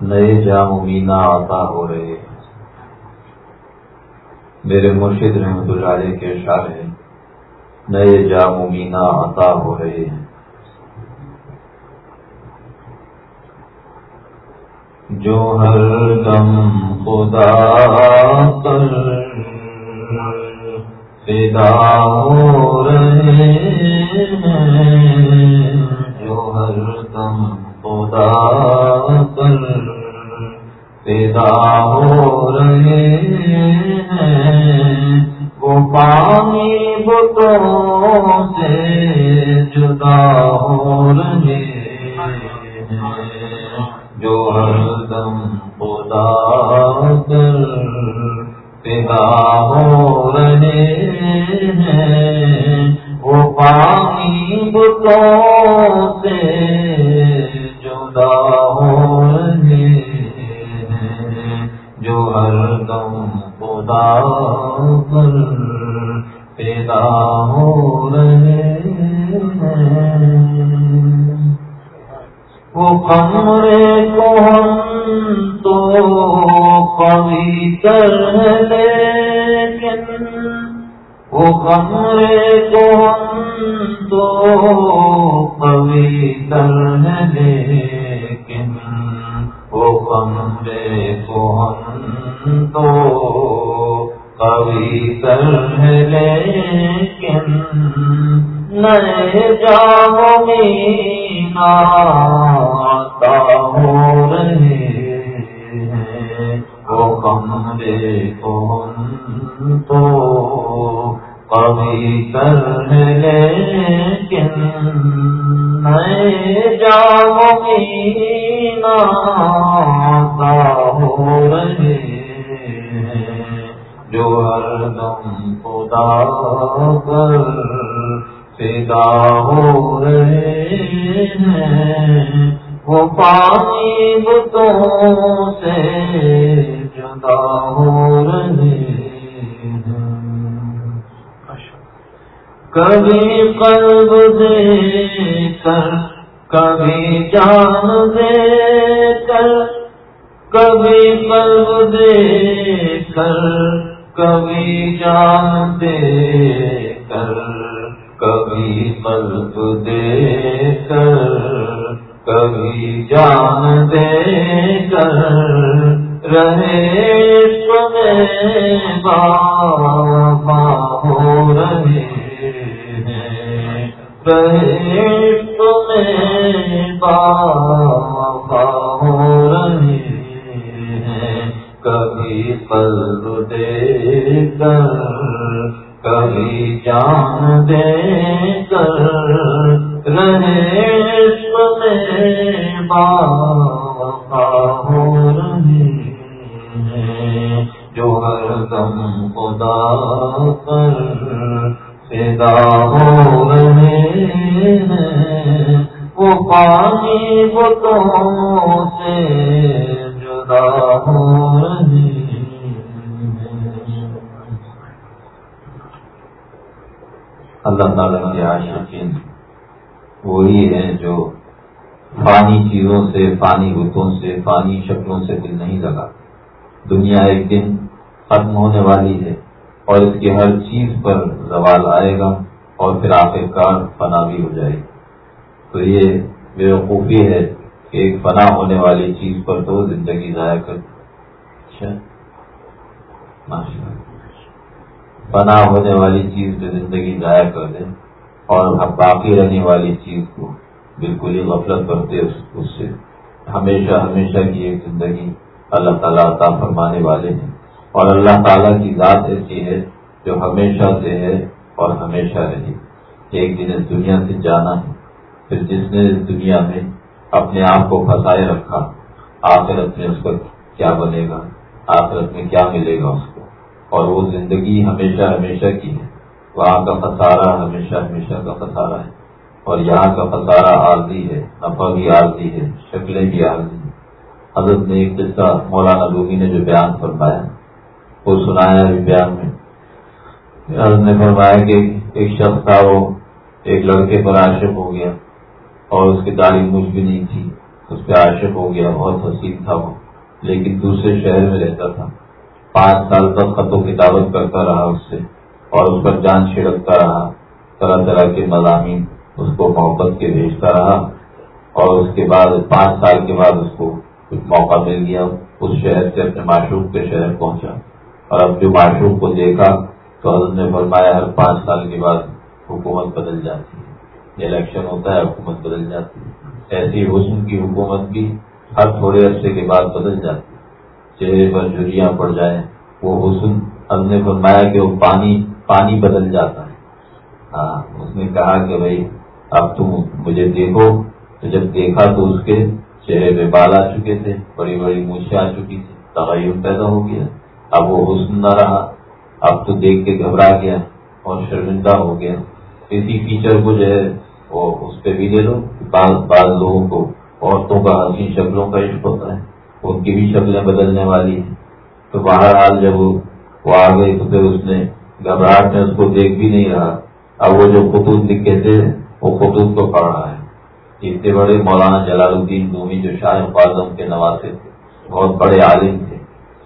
نئے جام مینا آتا ہو رہے میرے مرشد رحمت اللہ علیہ کے اشار نئے جام مینا عطا ہو رہے ہیں۔ جو ہر دم خدا پر فدا ہو رہے ہیں، جو ہر دم خدا پر فدا ہو رہے ہیں وہ پانی بتوں سے جدا ہو رہے ہیں، جو ہر دم خدا کر پیدا ہو رہے ہیں، وہ پانی بتوں سے جدا ہو جو ہر دم خدا کر پیدا ہو رہے ہیں۔ وہ کمرے کو ہم تو کبھی کر لیکن وہ کمرے کو ہم تو کبھی کر لیکن وہ کمرے کو ہم تو کبھی کر لیکن نئے جاؤ مینا آتا ہو رہے ہیں وہ کمرے کو ہم تو کبھی کر لیکن نئے جاؤ مینا آتا ہو رہے جو ہر دم خدا کر پیدا ہو رہے ہیں وہ پانی بتوں سے جدا ہو رہے کبھی قلب دے کر کبھی جان دے کر کبھی قلب دے کر کبھی جان دے کر کبھی قلب دے کر کبھی جان دے کر رہے سنے بابا ہو رہے بابا ہو رہے ہیں کبھی قلب دے کر، کبھی جان دے کر، رہے سنے بابا ہو رہے ہیں جو ہر دم خدا پر پیدا ہو رہے ہیں وہ پانی بتوں سے جدا ہو رہے اللہ تعالیٰ کے عاشقین وہی ہیں جو فانی چیزوں سے، فانی بتوں سے، فانی شکلوں سے دل نہیں لگا۔ دنیا ایک دن ختم ہونے والی ہے۔ اور اس کی ہر چیز پر زوال آئے گا اور پھر آخر کار فنا بھی ہو جائے گی۔ تو یہ بے وقوفی ہے کہ ایک فنا ہونے والی چیز پر تو زندگی ضائع کر اچھا۔ فنا ہونے والی چیز پہ زندگی ضائع کر دیں اور باقی رہنے والی چیز کو بالکل ہی غفلت کرتے اس سے۔ ہمیشہ ہمیشہ کی ایک زندگی اللہ تعالیٰ عطا فرمانے والے ہیں۔ اور اللہ تعالیٰ کی ذات ایسی ہے جو ہمیشہ سے ہے اور ہمیشہ رہے ایک دن اس دنیا سے جانا ہے۔ پھر جس نے اس دنیا میں اپنے آپ کو پھنسائے رکھا، آخرت میں اس کا کیا بنے گا؟ آخرت میں کیا ملے گا اس کو؟ اور وہ زندگی ہمیشہ ہمیشہ کی ہے۔ وہاں کا خسارہ ہمیشہ ہمیشہ کا خسارہ ہے۔ اور یہاں کا خسارہ عارضی ہے، نفع بھی عارضی ہے، شکلیں بھی عارضی ہیں۔ حضرت نے ایک قصہ مولانا رومی نے جو بیان فرمایا۔ وہ سنایا بھی بیان میں۔ حضرت نے فرمایا کہ ایک شخص تھا، وہ ایک لڑکے پر عاشق ہو گیا اور اس کی داڑھی مجھ بھی نہیں تھی، اس پہ عاشق ہو گیا، بہت حسین تھا وہ، لیکن دوسرے شہر میں رہتا تھا۔ پانچ سال تک خط و کتابت کرتا رہا اس سے اور اس پر جان چھڑکتا رہا، طرح طرح کے مضامین اس کو محبت کے بھیجتا رہا اور اس کے بعد پانچ سال کے بعد اس کو کچھ موقع مل گیا، اس شہر سے اپنے معشوق کے شہر پہنچا۔ اور اب جو معشوق کو دیکھا تو حضرت نے فرمایا، ہر پانچ سال کے بعد حکومت بدل جاتی ہے۔ الیکشن ہوتا ہے، حکومت بدل جاتی ہے۔ ایسی حسن کی حکومت بھی ہر تھوڑے عرصے کے بعد بدل جاتی ہے۔ چہرے پر جھریاں پڑ جائیں، وہ حسن۔ ہم نے فرمایا کہ وہ پانی پانی بدل جاتا ہے۔ ہاں اس نے کہا کہ بھائی، اب تم مجھے دیکھو۔ تو جب دیکھا تو اس کے چہرے پہ بال آ چکے تھے، بڑی بڑی مونچھیں آ چکی تھی تغیر پیدا ہو گیا۔ اب وہ حسن نہ رہا۔ اب تو دیکھ کے گھبرا گیا اور شرمندہ ہو گیا۔ اسی فیچر کو جو ہے وہ اس پہ بھی لے لو۔ بعض بعض لوگوں کو عورتوں کا حسین شکلوں کا عشق ہوتا ہے۔ ان کی بھی شکلیں بدلنے والی ہیں۔ تو بہرحال جب وہ آ گئی تو پھر اس نے گھبراہٹ میں اس کو دیکھ بھی نہیں رہا۔ اب وہ جو خطوط لکھے تھے، وہ خطوط کو پڑھ رہا ہے۔ اتنے بڑے مولانا جلال الدین دومی جو شاہ فاظم کے نواسے تھے، بہت بڑے عالم تھے۔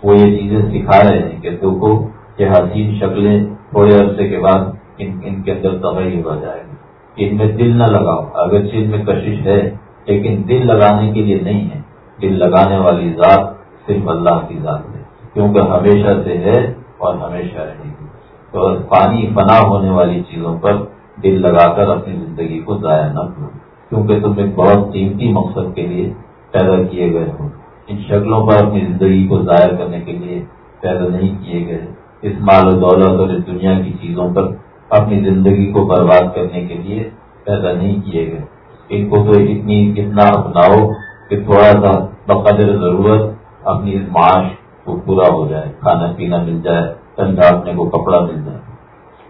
وہ یہ چیزیں سکھا رہے ہیں کہ تو یہ حسین شکلیں تھوڑے عرصے کے بعد ان ان کے اندر تباہی ہو جائے گی۔ ان میں دل نہ لگاؤ۔ اگر ان میں کشش ہے، لیکن دل لگانے کے لیے نہیں ہے۔ دل لگانے والی ذات صرف اللہ کی ذات ہے، کیونکہ ہمیشہ سے ہے اور ہمیشہ رہے گی۔ تو پانی فنا ہونے والی چیزوں پر دل لگا کر اپنی زندگی کو ضائع نہ کرو، کیونکہ تم ایک بہت قیمتی مقصد کے لیے پیدا کیے گئے ہو۔ ان شکلوں پر اپنی زندگی کو ظاہر کرنے کے لیے پیدا نہیں کیے گئے۔ اس مال و دولت اور اس دنیا کی چیزوں پر اپنی زندگی کو برباد کرنے کے لیے پیدا نہیں کیے گئے۔ ان کو تو اتنی اتنا اپناؤ کہ تھوڑا سا بقدر ضرورت اپنی اس معاش کو پورا ہو جائے۔ کھانا پینا مل جائے اپنے کو کپڑا مل جائے۔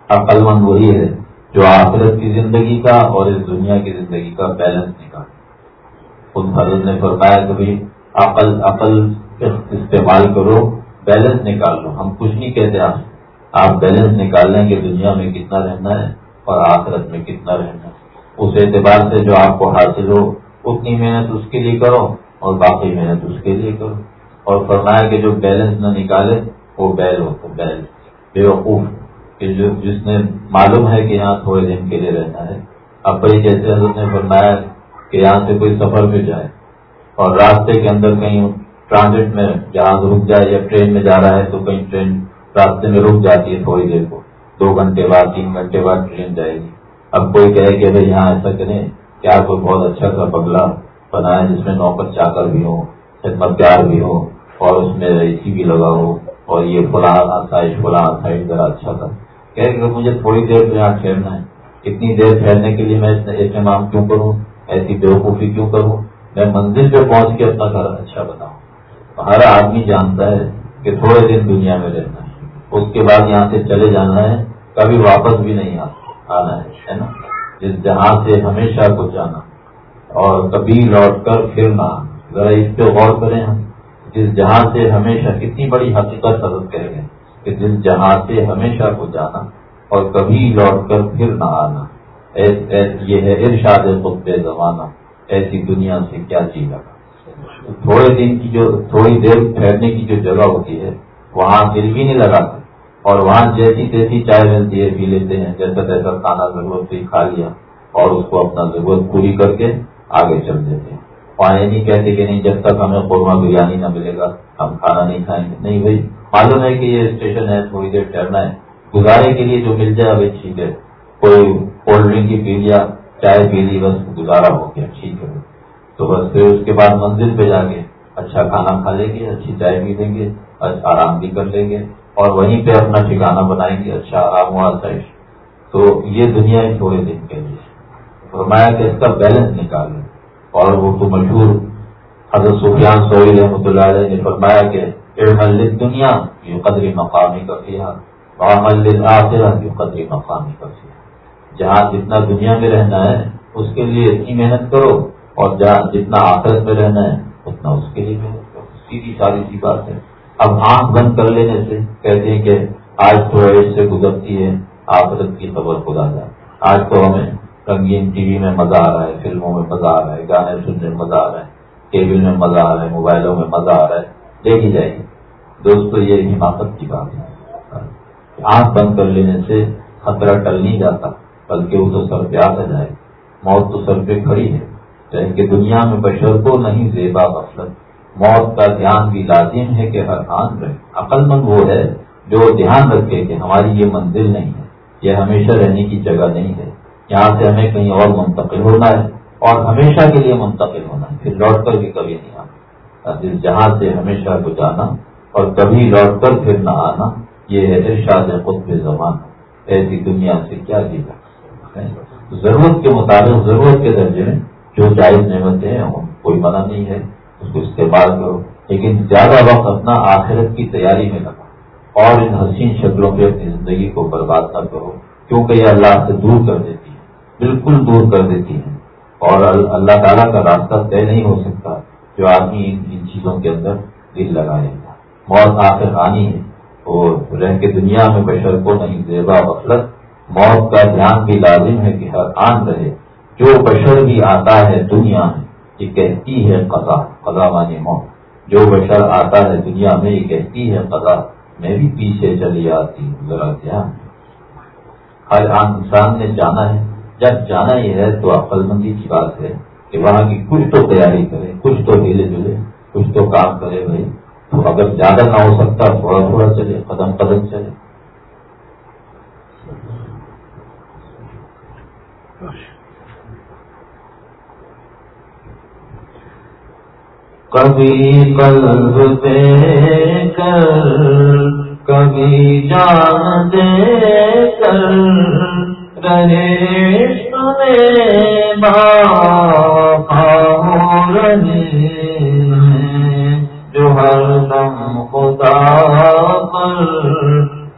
عقل مند وہی ہے جو آخرت کی زندگی کا اور اس دنیا کی زندگی کا بیلنس نکال خود حضرت نے فرمایا کہ بھائی عقل عقل استعمال کرو بیلنس نکال لو۔ ہم کچھ نہیں کہتے آپ آپ بیلنس نکال لیں کہ دنیا میں کتنا رہنا ہے اور آخرت میں کتنا رہنا ہے۔ اس اعتبار سے جو آپ کو حاصل ہو، اتنی محنت اس کے لیے کرو اور باقی محنت اس کے لیے کرو۔ اور فرمایا کہ جو بیلنس نہ نکالے، وہ بیل ہو، تو بیل۔ بے وقوف کہ جو، جس نے معلوم ہے کہ یہاں تھوڑے دن کے لیے رہنا ہے۔ اب بھائی جیسے حضرت نے فرمایا کہ یہاں سے کوئی سفر پہ جائے اور راستے کے اندر کہیں ٹرانزٹ میں جہاز رک جائے یا ٹرین میں جا رہا ہے تو کہیں ٹرین راستے میں رک جاتی ہے تھوڑی دیر کو۔ دو گھنٹے بعد، تین گھنٹے بعد ٹرین جائے گی۔ اب کوئی کہے کہ بھائی یہاں ایسا کریں، کیا کوئی بہت اچھا سا بگلا بنائے جس میں نوکر چاکر بھی ہو خدمت گار بھی ہو اور اس میں اے سی بھی لگا ہو اور یہ فلاں آسائش فلاں آسائش ذرا اچھا تھا۔ کہ مجھے تھوڑی دیر تو یہاں ٹھہرنا ہے۔ اتنی دیر ٹھہرنے کے لیے میں اہتمام کیوں کروں؟ ایسی بیوقوفی کیوں کروں؟ میں منزل پہ پہنچ کے اپنا گھر اچھا بتاؤں ہر آدمی جانتا ہے کہ تھوڑے دن دنیا میں رہنا ہے۔ اس کے بعد یہاں سے چلے جانا ہے، کبھی واپس بھی نہیں آنا ہے نا؟ جس جہاں سے ہمیشہ کو جانا۔ اور کبھی لوٹ کر پھر نہ ذرا اس پہ غور کریں ہم۔ جس جہاں سے ہمیشہ کتنی بڑی حقیقت حضرت کہہ گئے کہ جس جہاں سے ہمیشہ کو جانا اور کبھی لوٹ کر پھر نہ آنا۔ یہ ہے ارشاد خود زمانہ۔ ایسی دنیا سے کیا جی لگا تھوڑے دن کی جو تھوڑی دیر ٹھہرنے کی جو جگہ ہوتی ہے، وہاں دل بھی نہیں لگاتے۔ اور وہاں جیسی تیسی چائے ملتی ہے، پی لیتے ہیں، جیسا تیسا کھانا ضرورت سے کھا لیا۔ اور اس کو اپنا ضرورت پوری کر کے آگے چل دیتے ہیں۔ وہاں یہ نہیں کہتے کہ نہیں، جب تک ہمیں قورمہ بریانی نہ ملے گا، ہم کھانا نہیں کھائیں گے۔ نہیں بھائی، معلوم ہے کہ یہ اسٹیشن ہے، تھوڑی دیر ٹھہرنا ہے۔ گزارے کے لیے جو مل جائے ابھی ٹھیک ہے۔ کوئی کولڈ ڈرنک کی پی لیا چائے پی لی، بس گزارا ہو گیا، ٹھیک ہے۔ تو بس پھر اس کے بعد منزل پہ جا کے اچھا کھانا کھا لیں گے، اچھی چائے پی لیں گے آرام بھی کر لیں گے اور وہیں پہ اپنا ٹھکانا بنائیں گے اچھا آرام ہوا سائش تو یہ دنیا تھوڑے دن کے لیے۔ فرمایا کہ اس کا بیلنس نکالیں۔ اور وہ تو مشہور حضرت سفیان سوئی رحمۃ اللہ علیہ نے فرمایا کہ دنیا یہ قدری مقامی کا سیا آخرہ یہ قدری مقامی کا سیا جہاں جتنا دنیا میں رہنا ہے، اس کے لیے اتنی محنت کرو، اور جہاں جتنا آخرت میں رہنا ہے، اتنا اس کے لیے سیدھی ساری سی بات ہے۔ اب آنکھ بند کر لینے سے کہتے ہیں کہ آج تو ایج سے گزرتی ہے، آخرت کی خبر خدا جائے آج تو ہمیں رنگین ٹی وی میں مزہ آ رہا ہے، فلموں میں مزہ آ رہا ہے، گانے سننے میں مزہ آ رہا ہے، کیبل میں مزہ آ رہا ہے، موبائلوں میں مزہ آ رہا ہے۔ دیکھی جائے گی۔ دوستو، یہ حماقت کی بات ہے۔ آنکھ بند کر لینے سے خطرہ ٹل نہیں جاتا۔ بلکہ وہ تو سر پہ آ جائے۔ موت تو سر پہ کھڑی ہے۔ کہ دنیا میں بشر کو نہیں زیبا غفلت موت کا دھیان بھی لازم ہے کہ ہر آن رہے عقل مند وہ ہے جو دھیان رکھے کہ ہماری یہ منزل نہیں ہے۔ یہ ہمیشہ رہنے کی جگہ نہیں ہے۔ یہاں سے ہمیں کہیں اور منتقل ہونا ہے اور ہمیشہ کے لیے منتقل ہونا ہے۔ پھر لوٹ کر بھی کبھی نہیں آنا۔ جس جہاں سے ہمیشہ کو جانا اور کبھی لوٹ کر پھر نہ آنا، یہ ہے ارشاد خود زمان ایسی دنیا سے کیا جیتا۔ ضرورت کے مطابق، ضرورت کے درجے میں جو جائز نعمتیں ہیں کوئی منع نہیں ہے۔ اس کو استعمال کرو۔ لیکن زیادہ وقت اپنا آخرت کی تیاری میں لگا اور ان حسین شکلوں پہ اپنی زندگی کو برباد نہ کرو۔ کیونکہ یہ اللہ سے دور کر دیتی ہے بالکل دور کر دیتی ہے اور اللہ تعالیٰ کا راستہ طے نہیں ہو سکتا جو آدمی ان چیزوں کے اندر دل لگائے گا موت آخر آنی ہے۔ اور رہ کے دنیا میں بشر کو نہیں، زیبا غفلت موت کا دھیان بھی لازم ہے کہ ہر آن رہے۔ جو بشر بھی آتا ہے دنیا میں، یہ کہتی ہے قضا قضا مانی موت۔ جو بشر آتا ہے دنیا میں، یہ کہتی ہے قضا۔ میں بھی پیچھے چلی آتی ہوں، ذرا دھیان۔ ہر آن انسان نے جانا ہے۔ جب جانا ہی ہے تو عقل مندی کی بات ہے کہ وہاں کی کچھ تو تیاری کرے، کچھ تو ہلے جلے، کچھ تو کام کرے بھائی۔ تو اگر زیادہ نہ ہو سکتا، تھوڑا تھوڑا چلے، قدم قدم چلے۔ کبھی قلب دے کر، کبھی جان دے کر، رہے سنے با رہے جو ہر دم خدا پر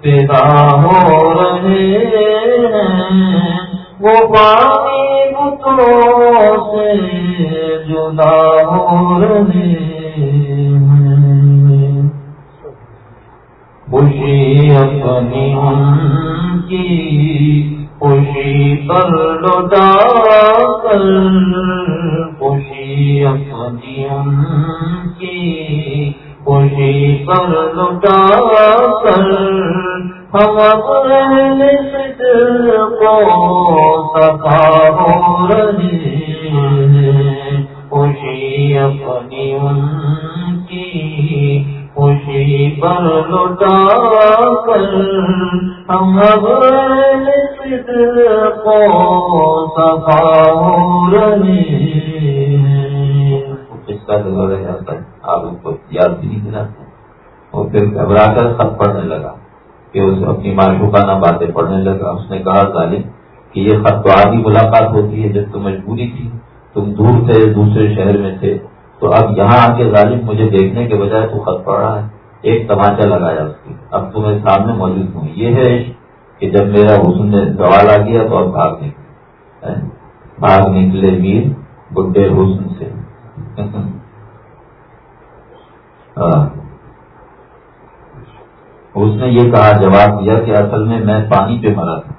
پیدا ہو رہے ہیں۔ وہ پانی بتوں سے جدا ہو رہے خوشی اپنی ان کی، خوشی پر لوٹا کر۔ خوشی اپنی ان کی، خوشی پر لوٹا کر۔ ہم اپنے کو سکھا ہو خوشی اپنی ان کی خوشی پر لوٹا کر ہم کو سفا رہے اس کا ضرور رہ جاتا ہے آپ اس کو یاد بھی نہیں دلاتے اور پھر گھبرا کر خط پڑھنے لگا۔ کہ اس اپنی معشوقانہ باتیں پڑھنے لگا۔ اس نے کہا، ظالم، کہ یہ خط تو آدھی ملاقات ہوتی ہے جب تو مجبوری تھی۔ تم دور تھے، دوسرے شہر میں تھے۔ تو اب یہاں آ کے ظالم مجھے دیکھنے کے بجائے تو خط پڑ رہا ہے۔ ایک تماچا لگایا اس کی۔ اب تمہیں سامنے موجود ہوں۔ یہ ہے کہ جب میرا حسن نے سوال آ گیا تو اب بھاگ نکلے۔ بھاگ نکلے میر بڈے حسن سے۔ اس نے یہ کہا، جواب دیا کہ اصل میں میں پانی پہ مرا تھا۔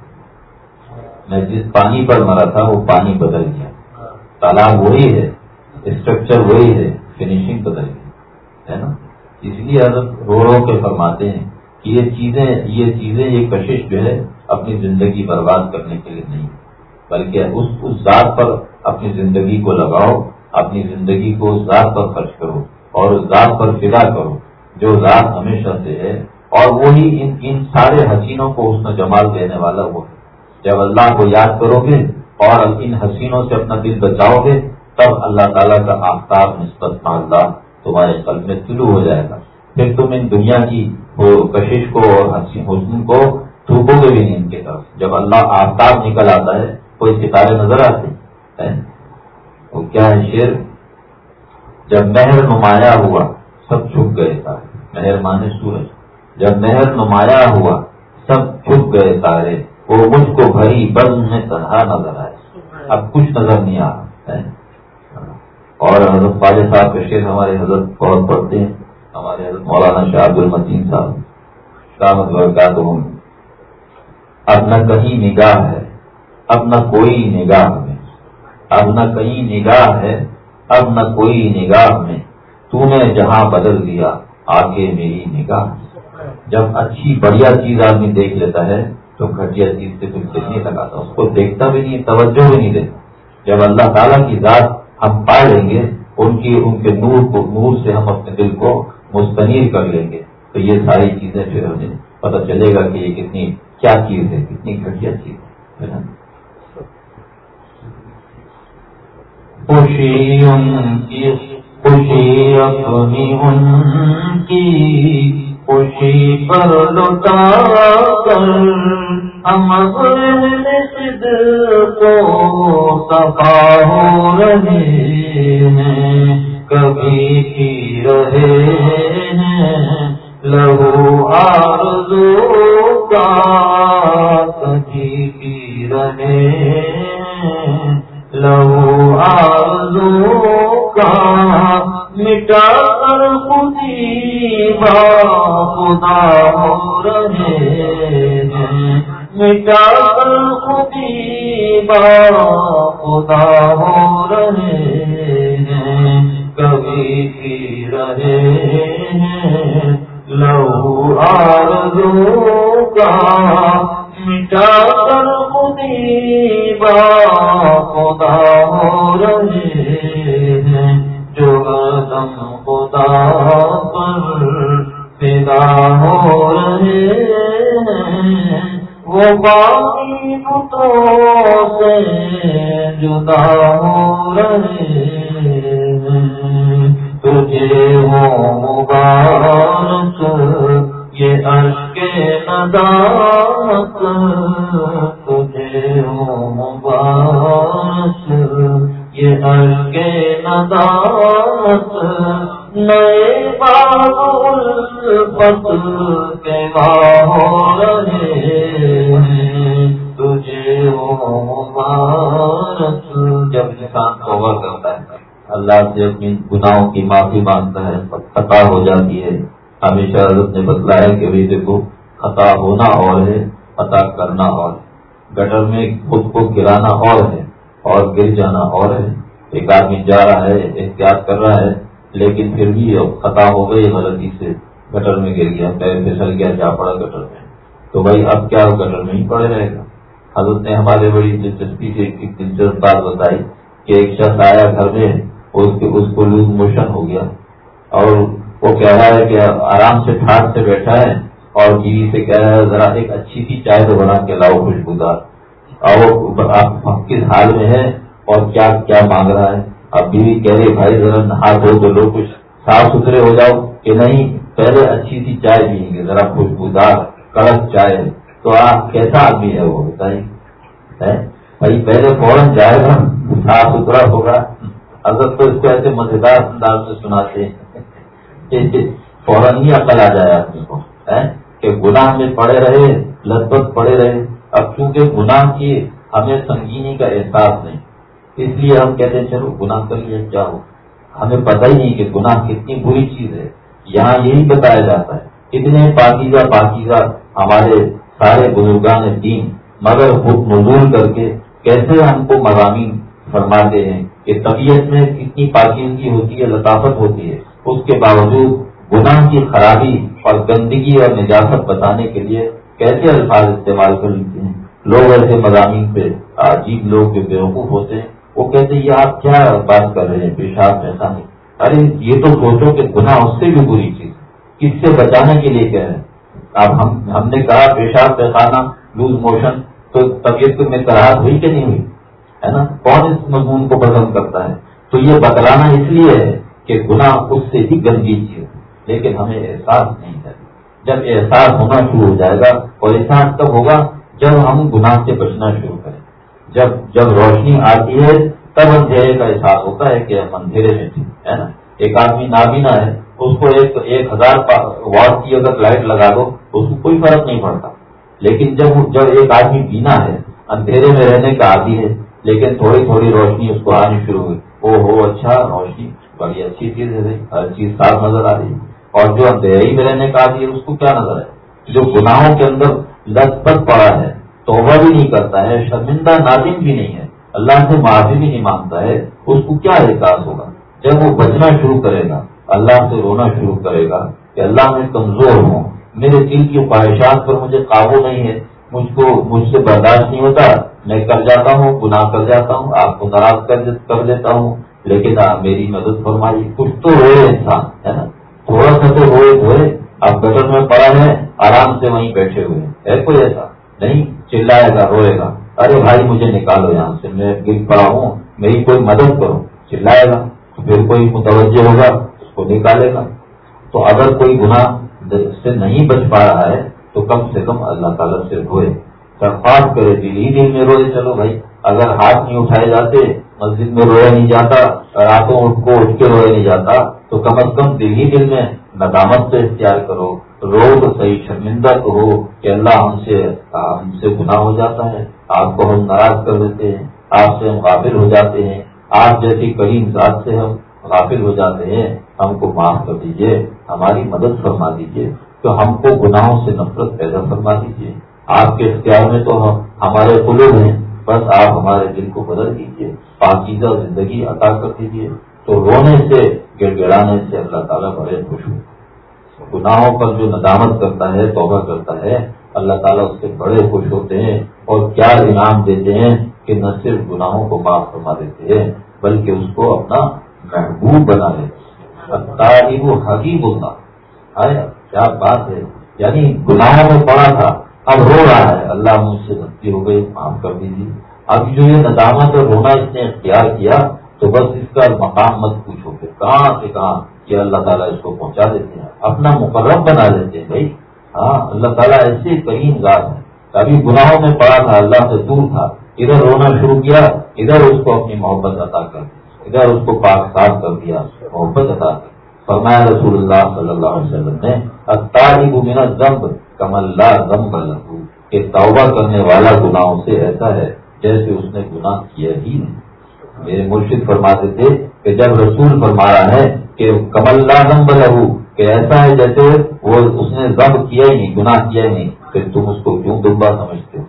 میں جس پانی پر مرا تھا، وہ پانی بدل گیا۔ تالاب وہی ہے اسٹرکچر وہی ہے فنیشنگ بدل گئی ہے نا؟ اس لیے حضرت رو رو کے فرماتے ہیں کہ یہ چیزیں یہ چیزیں، یہ کشش جو ہے، اپنی زندگی برباد کرنے کے لیے نہیں۔ بلکہ اس اس ذات پر اپنی زندگی کو لگاؤ، اپنی زندگی کو اس ذات پر خرچ کرو اور اس ذات پر فدا کرو۔ جو ذات ہمیشہ سے ہے اور وہی ان ان سارے حسینوں کو اس میں جمال دینے والا وہ جب اللہ کو یاد کرو گے اور ان حسینوں سے اپنا دل بچاؤ گے، تب اللہ تعالیٰ کا آفتاب نسبت اللہ تمہارے قلب میں طلوع ہو جائے گا۔ پھر تم ان دنیا کی کشش کو اور حسن کو تھوکو گے بھی نہیں ان کے طرف۔ جب اللہ آفتاب نکل آتا ہے، کوئی ستارے نظر آتے ہیں۔ وہ کیا ہے شیر جب مہر نمایاں ہوا، سب چھپ گئے سارے مہر مانے سورج۔ جب مہر نمایاں ہوا سب چھپ گئے سارے۔ وہ مجھ کو بھری بند میں تنہا نظر آئے۔ اب کچھ نظر نہیں آ رہا اور حضرت خواجہ صاحب کا شیر ہمارے حضرت بہت پڑھتے ہیں۔ ہمارے حضرت مولانا شاہ عبد المتین صاحب۔ شامت برکات ہوں۔ اب نہ کہیں نگاہ ہے اب نہ کوئی نگاہ میں۔ اب نہ کہیں نگاہ ہے اب نہ کوئی نگاہ میں۔ تو نے جہاں بدل دیا آ کے میری نگاہ۔ جب اچھی بڑھیا چیز آدمی دیکھ لیتا ہے، تو گھٹیا چیز سے کچھ دل نہیں لگاتا اس کو دیکھتا بھی نہیں، توجہ بھی نہیں دیتا۔ جب اللہ تعالیٰ کی ذات ہم پا لیں گے، ان کی ان کے نور کو، نور سے ہم اپنے دل کو مستنیر کر لیں گے، تو یہ ساری چیزیں پھر ہمیں پتہ چلے گا کہ یہ کتنی کیا چیز ہے، کتنی گھٹیا چیز ہے۔ خوشی ان کی، خوشی اپنی ان کی۔ خوشی پر لوٹا کر، ہم سد کو صفا ہو رہے ہیں۔ کبھی کی رہے ہیں، لہو آرزو کا کبھی کی رہے ہیں۔ لہو آرزو کا مٹا خدا ہو رہے ہیں مٹا کر خودی با خدا ہو رہے ہیں کبھی کی رہے ہیں لہو آرزو کا مٹا ندامت تجھے ہو مبارک یہ عشق ندامت نئے باب کے ہو رہے ہیں۔ تجھے مبارک جب انسان توبہ کرتا ہے، اللہ سے اپنی گناہوں کی معافی مانگتا ہے خطا ہو جاتی ہے۔ ہمیشہ حضرت نے بتلایا کہ بھائی دیکھو خطا ہونا اور ہے خطا کرنا اور ہے۔ گٹر میں خود کو گرانا اور ہے اور گر جانا اور ہے۔ ایک آدمی جا رہا ہے، احتیاط کر رہا ہے، لیکن پھر بھی خطا ہو گئی غلطی سے۔ گٹر میں گر گیا، پیر پھسل گیا، جا پڑا گٹر میں۔ تو بھائی، اب کیا گٹر میں ہی پڑے رہے گا۔ حضرت نے ہمارے بڑی دلچسپی سے ایک دلچسپ بات بتائی کہ ایک شخص آیا گھر میں اس کو لوز موشن ہو گیا اور وہ کہہ رہا ہے کہ آرام سے ٹھاٹ سے بیٹھا ہے۔ اور بیوی سے کہہ رہا ہے، ذرا ایک اچھی سی چائے تو بنا کے لاؤ خوشبودار۔ اور آپ کس حال میں ہے اور کیا کیا مانگ رہا ہے؟ اب بیوی کہہ رہے بھائی ذرا ہاتھ دھو تو لوگ کچھ صاف ستھرے ہو جاؤ کہ نہیں، پہلے اچھی سی چائے پئیں گے، ذرا خوشبودار، کڑک چائے تو آپ کیسا آدمی ہے وہ بتائیے بھائی پہلے فوراً جائے گا صاف ستھرا ہوگا۔ اگر تو اس کو ایسے مزیدار انداز سے سناتے ہیں فوراً ہی عقل آ جائے آدمی کو۔ کہ گناہ میں پڑے رہے لگ بھگ پڑے رہے۔ اب چونکہ گناہ کی ہمیں سنگینی کا احساس نہیں، اس لیے ہم کہتے ہیں، چلو گناہ کر لیا، کیا ہو؟ ہمیں پتہ ہی نہیں کہ گناہ کتنی بری چیز ہے۔ یہاں یہی بتایا جاتا ہے، اتنے پاکیزہ پاکیزہ ہمارے سارے بزرگان دین مگر خود نزول کر کے کیسے ہم کو مضامین فرماتے ہیں کہ طبیعت میں کتنی پاکیزگی ہوتی ہے، لطافت ہوتی ہے، اس کے باوجود گناہ کی خرابی اور گندگی اور نجاست بتانے کے لیے کیسے الفاظ استعمال کر لیتے ہیں؟ لوگ ایسے مضامین پہ عجیب لوگ جو بیوقوف ہوتے ہیں، وہ کہتے ہیں، یہ آپ کیا بات کر رہے ہیں؟ پیشاب ایسا نہیں۔ ارے، یہ تو سوچو کہ گناہ اس سے بھی بری چیز کس سے بچانے کے لیے کہہ رہے ہیں؟ اب ہم ہم نے کہا پیشاب پیخانہ، لوز موشن، تو طبیعت میں کراہٹ ہوئی کہ نہیں ہوئی؟ ہے نا؟ کون اس مضمون کو پسند کرتا ہے؟ تو یہ بتلانا اس لیے ہے کہ گناہ اس سے ہی گندگی چیز لیکن ہمیں احساس نہیں ہے۔ جب احساس ہونا شروع ہو جائے گا اور احساس تب ہوگا جب ہم گناہ سے بچنا شروع کریں۔ جب جب روشنی آتی ہے، تب اندھیرے کا احساس ہوتا ہے کہ ہم اندھیرے میں تھے، ہے نا؟ ایک آدمی نابینا ہے، اس کو ایک ایک ہزار واٹ کی اگر لائٹ لگا دو، اس کو کوئی فرق نہیں پڑتا۔ لیکن جب جب ایک آدمی بینا ہے، اندھیرے میں رہنے کا عادی ہے، لیکن تھوڑی تھوڑی روشنی اس کو آنی شروع ہوئی۔ او ہو اچھا روشنی، بڑی اچھی چیز ہے، ہر چیز صاف نظر آ رہی ہے۔ اور جو اندھیرے میں رہنے کا ہے اس کو کیا نظر ہے؟ جو گناہوں کے اندر لت پت پڑا ہے، توبہ بھی نہیں کرتا ہے، شرمندہ نادم بھی نہیں ہے، اللہ سے معافی بھی نہیں مانگتا ہے، اس کو کیا احساس ہوگا؟ جب وہ بچنا شروع کرے گا، اللہ سے رونا شروع کرے گا کہ اللہ میں کمزور ہوں، میرے دل کی خواہشات پر مجھے قابو نہیں ہے، مجھ کو، مجھ سے برداشت نہیں ہوتا، میں کر جاتا ہوں، گناہ کر جاتا ہوں، آپ کو ناراض کر دیتا ہوں، لیکن آپ میری مدد فرمائی، کچھ تو روئے انسان، ہے نا؟ تھوڑا سا تو روئے دھوئے آپ گٹر میں پڑا ہے، آرام سے وہیں بیٹھے ہوئے ہے کوئی ایسا؟ نہیں، چلائے گا، روئے گا۔ ارے بھائی، مجھے نکالو یہاں سے، میں گر پڑا ہوں، میری کوئی مدد کرو۔ چلائے گا، پھر کوئی متوجہ ہوگا، اس کو نکالے گا۔ تو اگر کوئی گناہ سے نہیں بچ پا رہا ہے، تو کم سے کم اللہ تعالیٰ سے روئے۔ درخواست کرے، دل ہی دل میں روئے، چلو بھائی۔ اگر ہاتھ نہیں اٹھائے جاتے، مسجد میں رویا نہیں جاتا، راتوں اٹھ کو اٹھ کے رویا نہیں جاتا تو کم از کم دل ہی دل میں ندامت سے اختیار کرو رو تو صحیح شرمندہ تو ہو کہ اللہ ہم سے ہم سے گناہ ہو جاتا ہے۔ آپ کو ہم ناراض کر دیتے ہیں، آپ سے ہم غافل ہو جاتے ہیں۔ آپ جیسی کریم ذات سے ہم غافل ہو جاتے ہیں۔ ہم کو معاف کر دیجیے، ہماری مدد فرما دیجیے۔ تو ہم کو گناہوں سے نفرت پیدا فرما دیجیے آپ کے اختیار میں تو ہمارے قلوب ہیں، بس آپ ہمارے دل کو بدل دیجیے پاکیزہ زندگی عطا کر دیجیے تو رونے سے گڑ گڑانے سے اللہ تعالیٰ بڑے خوش ہو گناہوں پر جو ندامت کرتا ہے، توبہ کرتا ہے، اللہ تعالیٰ اس سے بڑے خوش ہوتے ہیں اور کیا انعام دیتے ہیں کہ نہ صرف گناہوں کو معاف فرما دیتے ہیں، بلکہ اس کو اپنا محبوب بنا لیتے ہیں۔ وہ حقیق ہوتا ہے کیا بات ہے۔ یعنی گناہوں میں پڑا تھا، اب رو رہا ہے۔ اللہ مجھ سے غلطی ہو گئی، معاف کر دیجیے۔ اب جو یہ ندامت اور رونا اس نے اختیار کیا تو بس اس کا مقام مت پوچھو کہ کہاں سے کہاں کہ اللہ تعالیٰ اس کو پہنچا دیتے ہیں؟ اپنا مقرر بنا دیتے ہیں بھائی۔ ہاں اللہ تعالیٰ ایسی کریم ذات ہے کبھی گناہوں میں پڑا تھا، اللہ سے دور تھا۔ ادھر رونا شروع کیا، ادھر اس کو اپنی محبت عطا کر دی، ادھر اس کو پاک صاف کر دیا محبت عطا کر فرمایا رسول اللہ صلی اللہ علیہ وسلم نے میرا ضمب کم اللہ ضم لگو کہ توبہ کرنے والا گناہوں سے ایسا ہے جیسے اس نے گناہ کیا ہی نہیں۔ میرے مرشد فرماتے تھے کہ جب رسول فرما رہا ہے کہ کم اللہ ضمب کہ ایسا ہے جیسے وہ اس نے ضم کیا ہی نہیں، گناہ کیا ہی نہیں، پھر تم اس کو کیوں دمبا سمجھتے ہو؟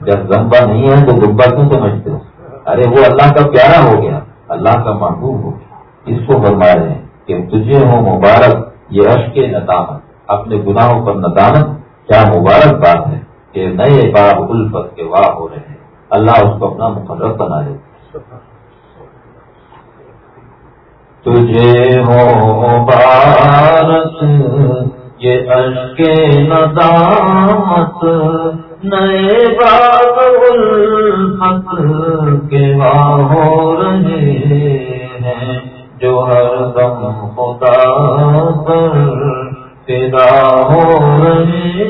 جب زمبا نہیں ہے تو دمبا کیوں سمجھتے ہو؟ ارے وہ اللہ کا پیارا ہو گیا، اللہ کا محبوب ہو گیا۔ اس کو فرما رہے ہیں کہ تجھے ہو مبارک، یہ عشق ندامت، اپنے گناہوں پر ندامت، کیا مبارک بات ہے کہ نئے باب الفت کے واہ ہو رہے ہیں۔ اللہ اس کو اپنا مقرر بنا لے تجھے ہو مبارک، یہ عشق ندامت، نئے باب الفت کے واہ ہو رہے ہیں، جو ہر دم خدا پر پیدا ہو رہے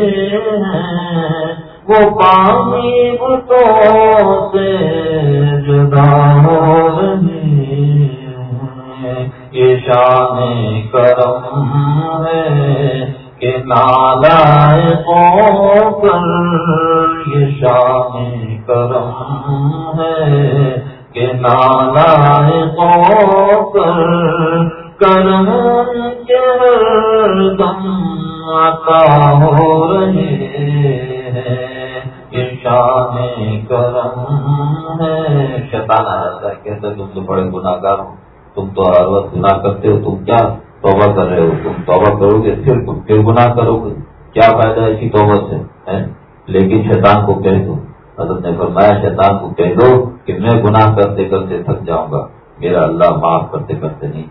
ہیں۔ وہ پانی بتوں سے جدا ہو رہے ہیں یہ شان کرم ہے کہ نالا پر یہ شان کرم ہے کہ نانا کرم کے دم آتا ہو رہے ہیں شان کرم ہے شیطان آ جاتا ہے کہتے تم تو بڑے گناہ گار ہو۔ تم تو ہر وقت گناہ کرتے ہو، تم کیا توبہ کر رہے ہو؟ تم توبہ کرو گے، پھر تم پھر گناہ کرو گے۔ کیا فائدہ ہے اسی توبہ سے؟ لیکن شیطان کو کہہ دو۔ حضرت نے فرمایا، شیطان کو کہہ دو کہ میں گناہ کرتے کرتے تھک جاؤں گا۔ میرا اللہ معاف کرتے کرتے نہیں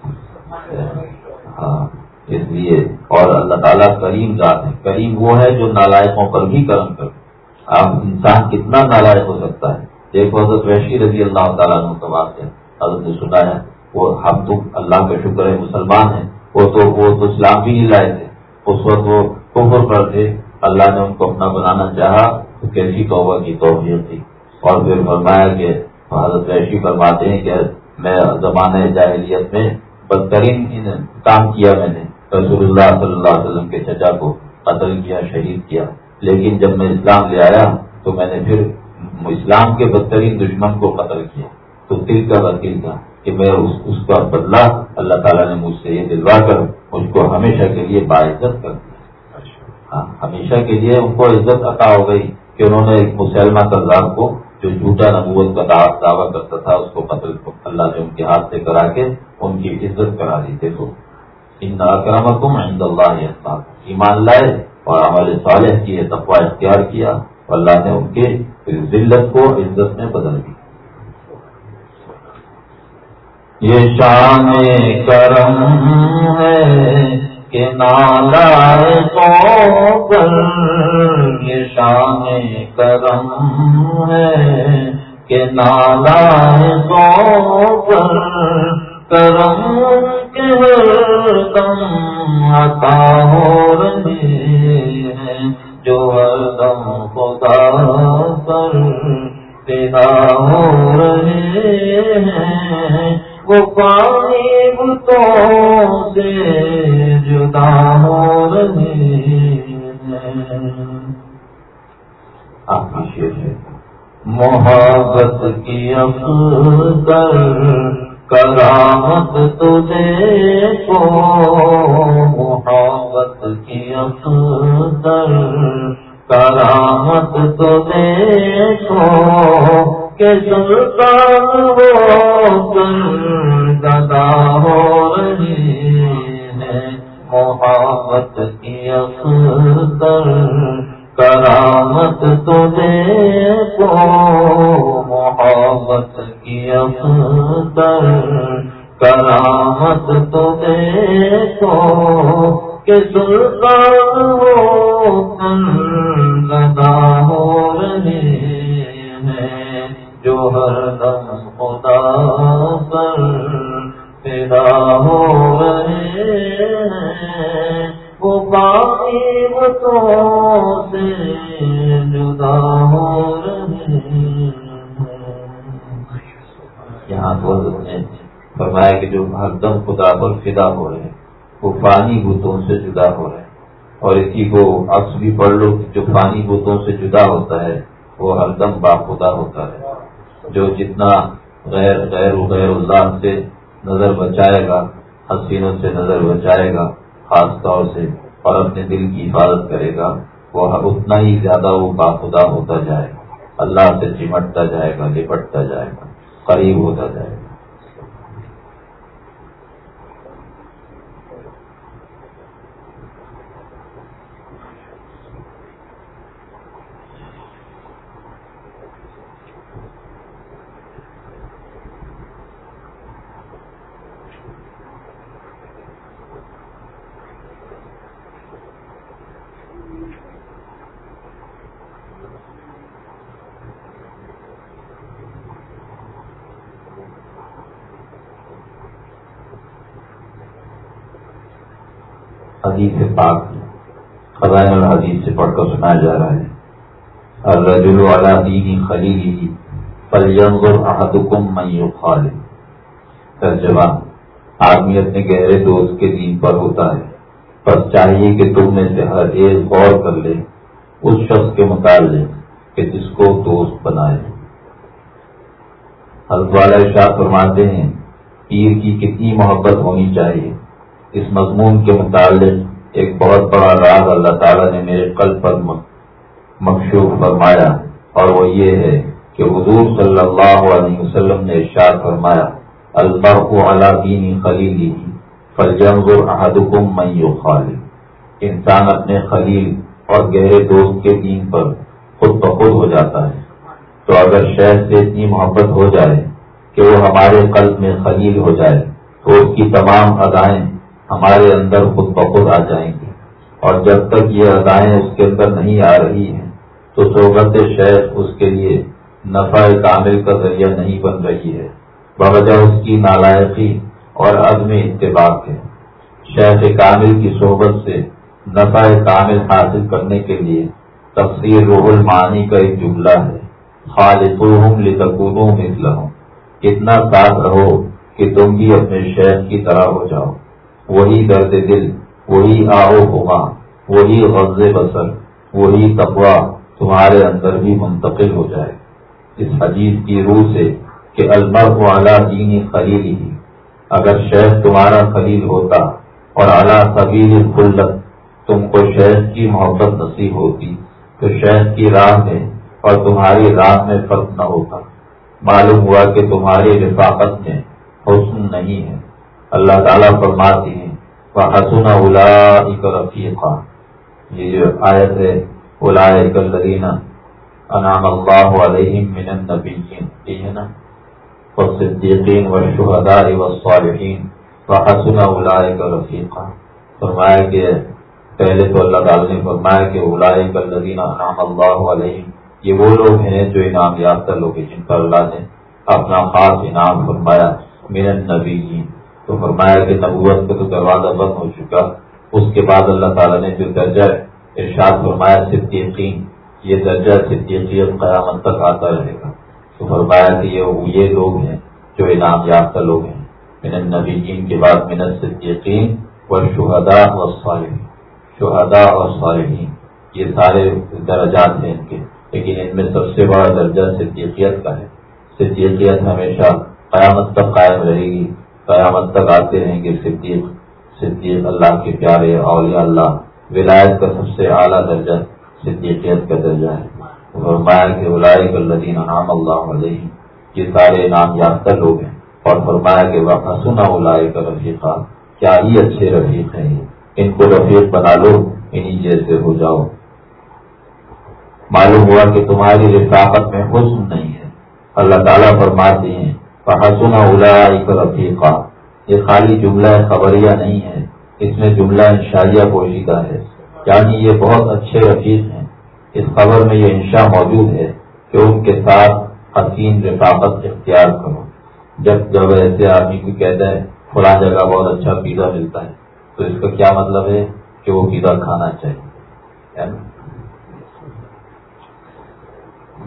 ہاں اس لیے اور اللہ تعالیٰ کریم ذات ہے۔ کریم وہ ہے جو نالائقوں پر بھی کرم کر اب انسان کتنا نالائق ہو سکتا ہے؟ دیکھو حضرت ویشی رضی اللہ تعالیٰ کا بات ہے حضرت نے سنا ہے وہ ہم تو اللہ کا شکر ہے، مسلمان ہیں۔ وہ تو وہ تو اسلام بھی نہیں لائے تھے۔ اس وقت وہ کفر پر تھے۔ اللہ نے ان کو اپنا بنانا چاہا۔ تو کیسی توبہ کی توفیق تھی۔ اور پھر فرمایا کہ حضرت ایشی فرماتے ہیں کہ میں زمانۂ جاہلیت میں بدترین کام کیا میں نے۔ رسول اللہ صلی اللہ علیہ وسلم کے چچا کو قتل کیا، شہید کیا۔ لیکن جب میں اسلام لے آیا، تو میں نے پھر اسلام کے بدترین دشمن کو قتل کیا۔ تو دل کا وکیل تھا۔ کہ میں اس کا بدلہ اللہ تعالیٰ نے مجھ سے یہ دلوا کر مجھ کو ہمیشہ کے لیے باعزت کر دیا۔ ہاں ہمیشہ کے لیے ان کو عزت عطا ہو گئی کہ انہوں نے ایک مسلمہ سردار کو جو جھوٹا نبوت کا دعویٰ کرتا تھا، اس کو قتل اللہ نے ان کے ہاتھ سے کرا کے ان کی عزت کرا دی تھے تو ان اکرمکم عند اللہ ایمان لائے اور عمل صالح کیے تقوا اختیار کیا۔ اللہ نے ان کے ذلت کو عزت میں بدل دی یہ شان کرم ہے کہ نالا کر یہ شان کرم ہے کہ نالا کر کرم کے دم عطا ہو رہی ہے جو ہر دم خدا پر پیدا ہو رہے ہیں وہ پانی بتوں سے جدا ہو رہے آپ کی شیر ہے۔ محبت کی افضل کرامت تجھے کو، محبت کی افضل کرامت تجھے کو کہ سلطان ہو گدا ہو رہی ہے۔ محبت کی افضل کرامت تو دیکھو محبت کی افضل کرامت تو دیکھو کہ سلطان ہو گدا ہو رہی جو ہر دم خدا پر پیدا ہو رہے وہ باقی سے جدا ہو رہے یہاں بہت نے فرمایا کہ جو ہر دم خدا پر فدا ہو رہے ہیں، وہ پانی بتوں سے جدا ہو رہے ہیں۔ اور اسی کو عکس بھی پڑھ لو جو پانی بتوں سے جدا ہوتا ہے، وہ ہر دم باخدا ہوتا ہے۔ جو جتنا غیر غیر غیر اللہ سے نظر بچائے گا، حسینوں سے نظر بچائے گا، خاص طور سے، اور اپنے دل کی حفاظت کرے گا، وہ اتنا ہی زیادہ وہ باخدا ہوتا جائے گا۔ اللہ سے چمٹتا جائے گا، لپٹتا جائے گا، قریب ہوتا جائے گا حدیث پاک خزائن الحدیث سے جا رہا ہے۔ الرجل والا دینی خلیلی فلینظر احدکم من یخال ترجمہ، آدمی اپنے گہرے دوست کے دین پر ہوتا ہے۔ پر چاہیے کہ تم میں سے ہر ایک غور کر لے، اس شخص کے متعلق کہ جس کو دوست بنائے۔ حضرت والا شاہ فرماتے ہیں، پیر کی کتنی محبت ہونی چاہیے۔ اس مضمون کے متعلق ایک بہت بڑا راز اللہ تعالیٰ نے میرے قلب پر مقصوب فرمایا اور وہ یہ ہے کہ حضور صلی اللہ علیہ وسلم نے ارشاد فرمایا اللہ دینی خلیلی احدکم من یخالف. انسان اپنے خلیل اور گہرے دوست کے دین پر خود بخود ہو جاتا ہے۔ تو اگر شہر سے اتنی محبت ہو جائے کہ وہ ہمارے قلب میں خلیل ہو جائے، تو اس کی تمام ادائیں ہمارے اندر خود بخود آ جائیں گی اور جب تک یہ ادائیں اس کے اندر نہیں آ رہی ہیں، تو صحبت شہر اس کے لیے نفع کامل کا ذریعہ نہیں بن رہی ہے۔ بوجہ اس کی نالائقی اور عدم اتباق ہے۔ شیخ کامل کی صحبت سے نفع کامل حاصل کرنے کے لیے تفسیر روح المعانی کا ایک جملہ ہے۔ خالص لتکونوں مثلہم۔ اتنا ساتھ رہو کہ تم بھی اپنے شہر کی طرح ہو جاؤ۔ وہی درد دل، وہی آہو ہوگا وہی غز بسر وہی تقوا تمہارے اندر بھی منتقل ہو جائے۔ اس حدیث کی روح سے کہ المر والا دینی خلیل ہی۔ اگر شہد تمہارا خلیل ہوتا اور اعلیٰ قبیل خلت تم کو شہد کی محبت نصیب ہوتی، تو شہد کی راہ میں اور تمہاری راہ میں فرق نہ ہوتا۔ معلوم ہوا کہ تمہاری رفاقت میں حسن نہیں ہے۔ اللہ تعالیٰ فرماتی ہیں وہ حسن اولا رفیقہ یہ جو آیت ہے اولا انعام اللہ علیہم من النبیین یہ ہے نا والصدیقین والشہداء والصالحین وحسن اولئک رفیقا فرمایا کہ پہلے تو اللہ تعالی نے فرمایا کہ اولئک الذین انعام اللہ علیہم یہ وہ لوگ ہیں جو انعام یافتہ لوگ ہیں، جن پر اللہ نے اپنا خاص انعام فرمایا، من النبیین تو فرمایا کہ نبوت کا تو دروازہ بند ہو چکا۔ اس کے بعد اللہ تعالیٰ نے جو درجہ ارشاد فرمایا صدیقین یہ درجہ صدیقیت قیامت تک آتا رہے گا۔ تو فرمایا کہ یہ لوگ ہیں جو انعام یافتہ لوگ ہیں۔ من النبیین کے بعد منت صدیقین و شہدا و صالحین۔ شہدا اور صالحین، یہ سارے درجات ہیں ان کے۔ لیکن ان میں سب سے بڑا درجہ صدیقیت کا ہے۔ صدیقیت ہمیشہ قیامت تک قائم رہے گی۔ قیامت تک آتے رہیں گے صدیق صدیق اللہ کے پیارے اولیاء اللہ۔ ولایت کا سب سے اعلیٰ درجہ صدیقیت کا درجہ ہے۔ فرمایا کہ ولائق الدین نام اللہ علیہ یہ سارے نام یافتہ لوگ ہیں۔ اور فرمایا کہ وقت سنا اولائے رفیقہ، کیا ہی اچھے رفیق ہیں ان کو رفیق بنا لو، انہی جیسے ہو جاؤ۔ معلوم ہوا کہ تمہاری رفاقت میں حسن نہیں ہے۔ اللہ تعالیٰ فرماتے ہیں فحسن اولائے رفیقہ یہ خالی جملہ خبریہ نہیں ہے۔ اس میں جملہ انشائیہ پوشیدہ ہے۔ یعنی یہ بہت اچھے رفیق ہیں۔ اس خبر میں یہ انشاء موجود ہے کہ ان کے ساتھ حسین رفاقت اختیار کرو۔ جب جب ایسے آدمی کو کہتا ہے، فلاں جگہ بہت اچھا پیزا ملتا ہے، تو اس کا کیا مطلب ہے؟ کہ وہ پیزا کھانا چاہیے۔ یعنی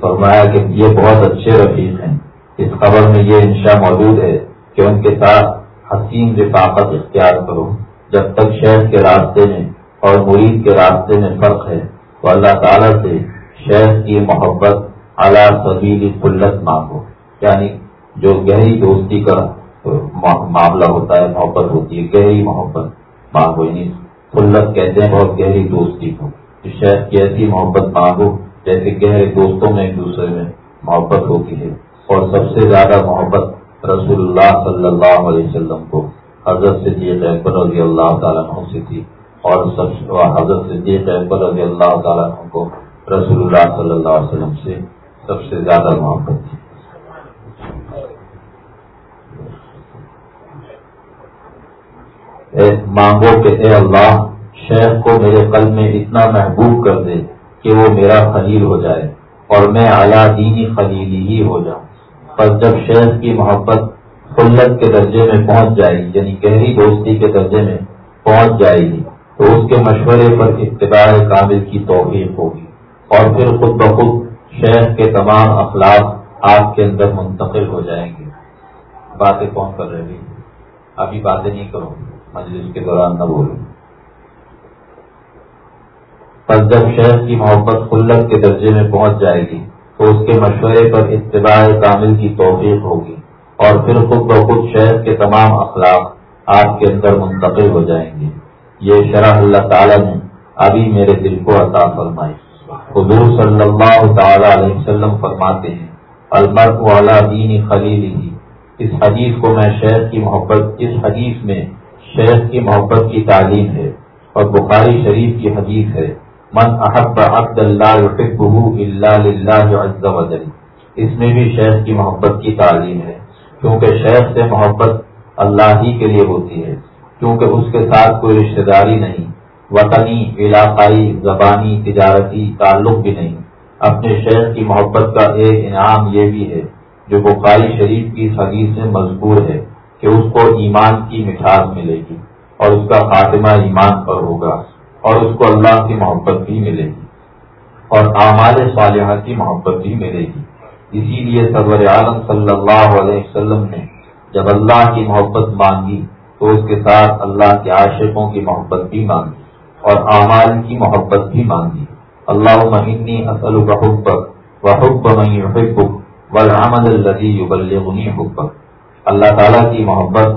فرمایا کہ یہ بہت اچھے رفیق ہیں۔ اس خبر میں یہ انشاء موجود ہے کہ ان کے ساتھ حسین رفاقت اختیار کرو۔ جب تک شہر کے راستے میں اور مرید کے راستے میں فرق ہے، تو اللہ تعالیٰ سے شیخ کی محبت اعلیٰ سبیل قلت مانگو۔ یعنی جو گہری دوستی کا معاملہ ہوتا ہے، محبت ہوتی ہے، گہری محبت مانگو۔ یعنی قلت کہتے ہیں بہت گہری دوستی کو۔ شیخ کی ایسی محبت مانگو جیسے گہرے دوستوں میں ایک دوسرے میں محبت ہوتی ہے۔ اور سب سے زیادہ محبت رسول اللہ صلی اللہ علیہ وسلم کو، حضرت سے رضی اللہ تعالیٰ سے تھی۔ اور سب حضرت صدیق اکبر رضی اللہ تعالیٰ کو رسول اللہ صلی اللہ علیہ وسلم سے سب سے زیادہ محبت تھی۔ مانگو کہ اے اللہ، شیخ کو میرے قلب میں اتنا محبوب کر دے کہ وہ میرا خلیل ہو جائے اور میں اعلیٰ دینی خلیلی ہی ہو جاؤں۔ پر جب شیخ کی محبت خلت کے درجے میں پہنچ جائے گی یعنی گہری دوستی کے درجے میں پہنچ جائے گی، تو اس کے مشورے پر اتباع کامل کی توفیق ہوگی۔ اور پھر خود بخود شہر کے تمام اخلاق آپ کے اندر منتقل ہو جائیں گے۔ باتیں کون کر رہے ہیں؟ ابھی باتیں نہیں کرو مجلس کے دوران نہ بولوں۔ پر جب شہر کی محبت خلت کے درجے میں پہنچ جائے گی تو اس کے مشورے پر اتباع کامل کی توفیق ہوگی اور پھر خود بخود شہر کے تمام اخلاق آپ کے اندر منتقل ہو جائیں گے۔ یہ شرح اللہ تعالیٰ نے ابھی میرے دل کو عطا فرمائی۔ حضور صلی اللہ تعالی علیہ وسلم فرماتے ہیں المرک والا دینی خلیل ہی اس حدیث کو میں شہر کی محبت، اس حدیث میں شہر کی محبت کی تعلیم ہے۔ اور بخاری شریف کی حدیث ہے۔ من احب عبد اللہ اللہ اس میں بھی شہر کی محبت کی تعلیم ہے، کیونکہ شہر سے محبت اللہ ہی کے لیے ہوتی ہے، کیونکہ اس کے ساتھ کوئی رشتہ داری نہیں، وطنی، علاقائی، زبانی، تجارتی تعلق بھی نہیں۔ اپنے شہر کی محبت کا ایک انعام یہ بھی ہے، جو بخاری شریف کی حدیث سے مضبور ہے کہ اس کو ایمان کی مٹھاس ملے گی اور اس کا خاتمہ ایمان پر ہوگا۔ اور اس کو اللہ کی محبت بھی ملے گی اور اعمال صالحہ کی محبت بھی ملے گی۔ اسی لیے سرور عالم صلی اللہ علیہ وسلم نے جب اللہ کی محبت مانگی تو اس کے ساتھ اللہ کے عاشقوں کی محبت بھی مانگی اور اعمال کی محبت بھی مانگی۔ اللہ مہینی اصل بحب وحب حب ولحمد البلغنی حب اللہ تعالیٰ کی محبت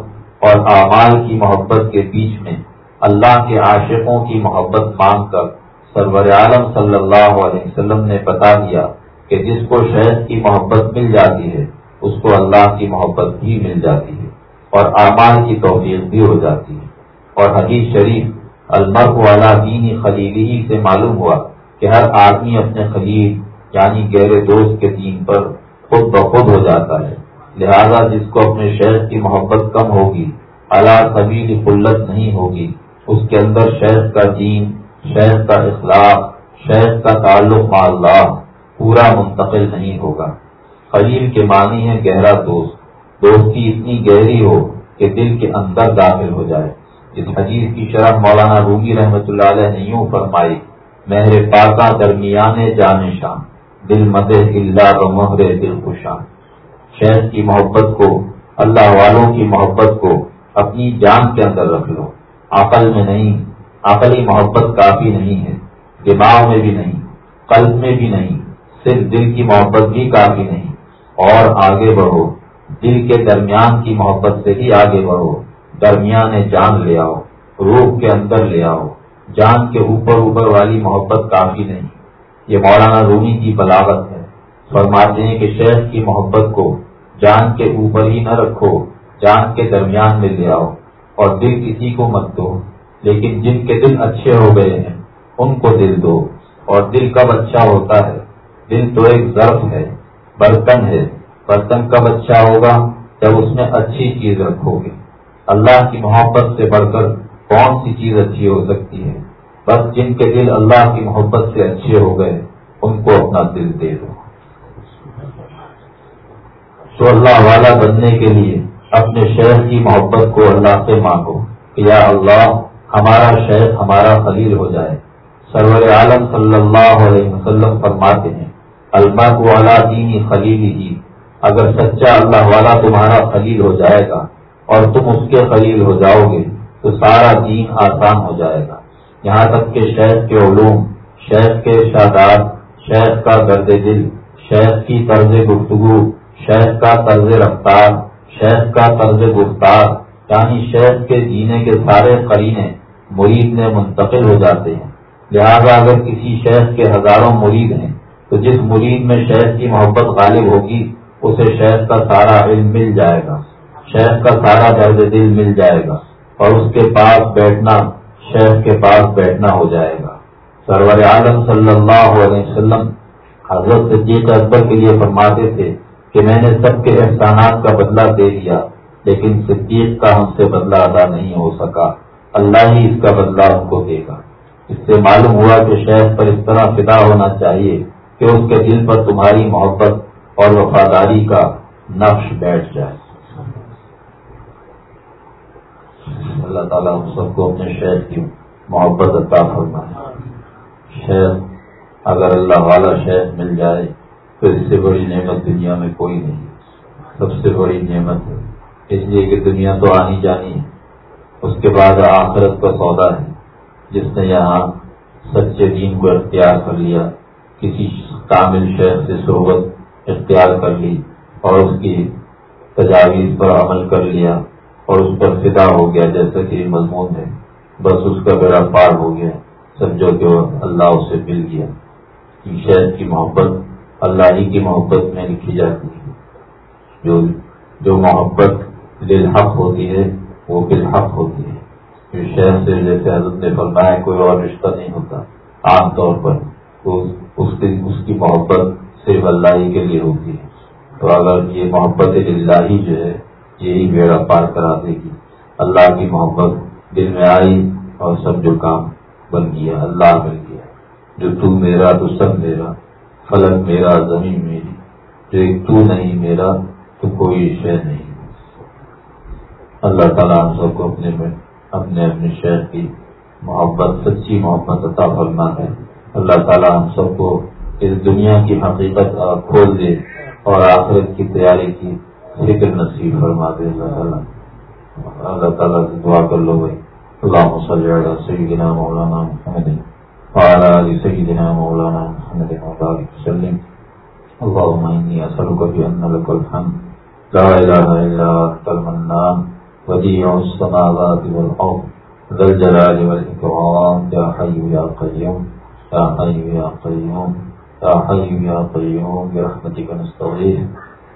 اور اعمال کی محبت کے بیچ میں اللہ کے عاشقوں کی محبت مانگ کر سرور عالم صلی اللہ علیہ وسلم نے بتا دیا کہ جس کو شہد کی محبت مل جاتی ہے، اس کو اللہ کی محبت بھی مل جاتی ہے اور اعمال کی توفیق بھی ہو جاتی ہے۔ اور حدیث شریف المرک والا دینی خلیلی ہی سے معلوم ہوا کہ ہر آدمی اپنے خلیل یعنی گہرے دوست کے دین پر خود بخود ہو جاتا ہے۔ لہذا جس کو اپنے شہر کی محبت کم ہوگی اللہ سبیل قلت نہیں ہوگی۔ اس کے اندر شہر کا دین شہر کا اخلاق شہر کا تعلق مع اللہ پورا منتقل نہیں ہوگا۔ خلیل کے معنی ہے گہرا دوست۔ دوستی اتنی گہری ہو کہ دل کے اندر داخل ہو جائے۔ اس حدیث کی شرح مولانا رومی رحمۃ اللہ علیہ نے یوں فرمائی، مہر پاکا درمیان جان شان، دل مد اللہ و مہر دل خوشان۔ شہر کی محبت کو، اللہ والوں کی محبت کو اپنی جان کے اندر رکھ لو۔ عقل میں نہیں، عقلی محبت کافی نہیں ہے، دماغ میں بھی نہیں، قلب میں بھی نہیں، صرف دل کی محبت بھی کافی نہیں۔ اور آگے بڑھو، دل کے درمیان کی محبت سے ہی آگے بڑھو۔ درمیان جان لے آؤ، روح کے اندر لے آؤ۔ جان کے اوپر اوپر والی محبت کافی نہیں۔ یہ مولانا رومی کی بلاغت ہے۔ فرماتے ہیں کہ شہر کی محبت کو جان کے اوپر ہی نہ رکھو، جان کے درمیان میں لے آؤ۔ اور دل کسی کو مت دو، لیکن جن کے دل اچھے ہو گئے ہیں، ان کو دل دو۔ اور دل کب اچھا ہوتا ہے؟ دل تو ایک ضرف ہے، برتن ہے۔ برتن کب اچھا ہوگا؟ جب اس میں اچھی چیز رکھو گے۔ اللہ کی محبت سے بڑھ کر کون سی چیز اچھی ہو سکتی ہے؟ بس جن کے دل اللہ کی محبت سے اچھے ہو گئے، ان کو اپنا دل دے دو۔ تو اللہ والا بننے کے لیے اپنے شہر کی محبت کو اللہ سے مانگو کہ یا اللہ، ہمارا شہر ہمارا خلیل ہو جائے۔ سرور عالم صلی اللہ علیہ وسلم فرماتے ہیں المرک والا دینی خلیل ہی، اگر سچا اللہ والا تمہارا خلیل ہو جائے گا اور تم اس کے خلیل ہو جاؤ گے، تو سارا دین آسان ہو جائے گا۔ یہاں تک کہ شہر کے علوم، شہر کے شاداب، شہر کا درد دل، شہر کی طرز گفتگو، شہر کا طرز رفتار شہر کا طرز گفتار یعنی شہر کے جینے کے سارے قرینے مرید میں منتقل ہو جاتے ہیں۔ لہذا اگر کسی شہر کے ہزاروں مرید ہیں، تو جس مرید میں شہد کی محبت غالب ہوگی، اسے شہد کا سارا علم مل جائے گا۔ شہد کا سارا درد دل مل جائے گا۔ اور اس کے پاس بیٹھنا شہد کے پاس بیٹھنا ہو جائے گا۔ سرور عالم صلی اللہ علیہ وسلم حضرت صدیق اکبر کے لیے فرماتے تھے کہ میں نے سب کے احسانات کا بدلہ دے دیا، لیکن صدیق کا ہم سے بدلہ ادا نہیں ہو سکا۔ اللہ ہی اس کا بدلہ ہم کو دے گا۔ اس سے معلوم ہوا کہ شہد پر اس طرح فدا ہونا چاہیے کہ اس کے دل پر تمہاری محبت اور وفاداری کا نقش بیٹھ جائے۔ اللہ تعالیٰ ہم سب کو اپنے شہر کی محبت عطا فرمائے۔ شہر اگر اللہ والا شہر مل جائے تو اس سے بڑی نعمت دنیا میں کوئی نہیں سب سے بڑی نعمت ہے۔ اس لیے کہ دنیا تو آنی جانی ہے۔ اس کے بعد آخرت کا سودا ہے۔ جس نے یہاں سچے دین کو اختیار کر لیا، کسی کامل شہر سے صحبت اختیار کر لی اور اس کی تجاویز پر عمل کر لیا اور اس پر فدا ہو گیا، جیسا کہ یہ مضمون ہے۔ بس اس کا بیڑا پار ہو گیا۔ سمجھو کہ اللہ اسے مل گیا۔ شہر کی محبت اللہ ہی کی محبت میں لکھی جاتی ہے۔ جو جو محبت بالحق ہوتی ہے، وہ بالحق ہوتی ہے۔ شہر سے جیسے حضرت نے فرمایا، کوئی اور رشتہ نہیں ہوتا۔ عام طور پر اس کی اس کی محبت صرف اللہ ہی کے لیے ہوتی ہے۔ تو اگر یہ محبت اللہ ہی جو ہے، یہی بیڑا پار کرا دے گی۔ اللہ کی محبت دل میں آئی اور سب جو کام بن گیا، اللہ مل گیا۔ جو تو میرا، تو سب میرا۔ فلک میرا زمین میری جو ایک تو نہیں، میرا تو کوئی شہ نہیں۔ اللہ تعالیٰ ہم سب کو اپنے میں، اپنے اپنے شہر کی محبت، سچی محبت عطا فرما ہے۔ اللہ تعالیٰ ہم سب کو اس دنیا کی حقیقت کھول دے اور آخرت کی تیاری کی فکر نصیب فرما دے۔ اللہ تعالیٰ۔ اللہ تعالیٰ سے دعا کر لو بھائی۔ اللہ صلی سیدنا مولانا محمد۔ وعلى آل سيدنا مولانا محمد وبارك وسلم. اللهم إني أسألك بأن لك الحمد. لا إله إلا أنت المنان. وديع السماوات والأرض. ذا الجلال والإكرام. يا حي يا قيوم. يا حي يا قيوم. يا حي يا قيوم. برحمتك نستغيث.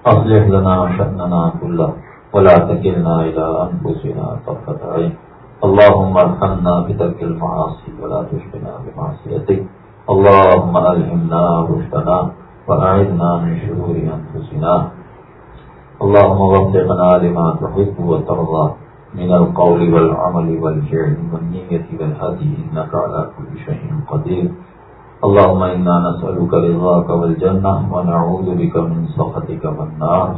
أصلح لنا شأننا كله. ولا تكلنا إلى أنفسنا طرفة عين. اللهم ارحمنا بترك المعاصي ولا تشقنا بمعصيتك. اللهم ألهمنا رشدنا وأعذنا من شرور أنفسنا. اللهم وفقنا لما تحب وترضى. من القول والعمل والفعل والنية والهدي، إنك على كل شيء قدير. اللهم إنا نسألك رضاك والجنة ونعوذ بك من سخطك والنار.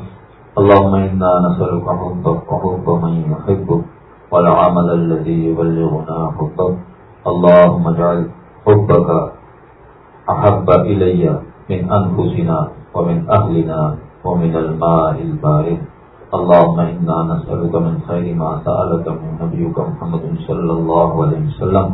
اللهم إنا نسألك حبك وحب من يحبك. والعمل الذي يبلغنا حبك اللهم اجعل حبك أحب إلي من أنفسنا ومن أهلنا ومن الماء البارد. اللهم إنا نسألك من خير ما سألك من نبيك محمد صلى الله عليه وسلم،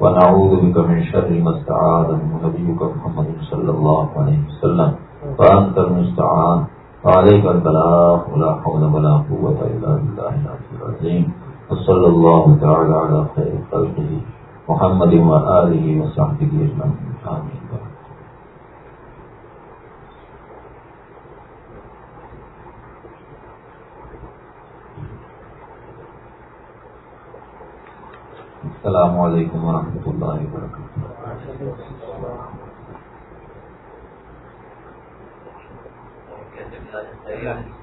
ونعوذ بك من شر ما استعاذ من نبيك محمد صلى الله عليه وسلم. فأنت المستعان. وعليك البلاغ. ولا حول ولا قوة إلا بالله العلي العظيم. وصلى الله تعالى على خير خلقه محمد وآله وصحبه أجمعين. آمين. السلام علیکم ورحمۃ اللہ وبرکاتہ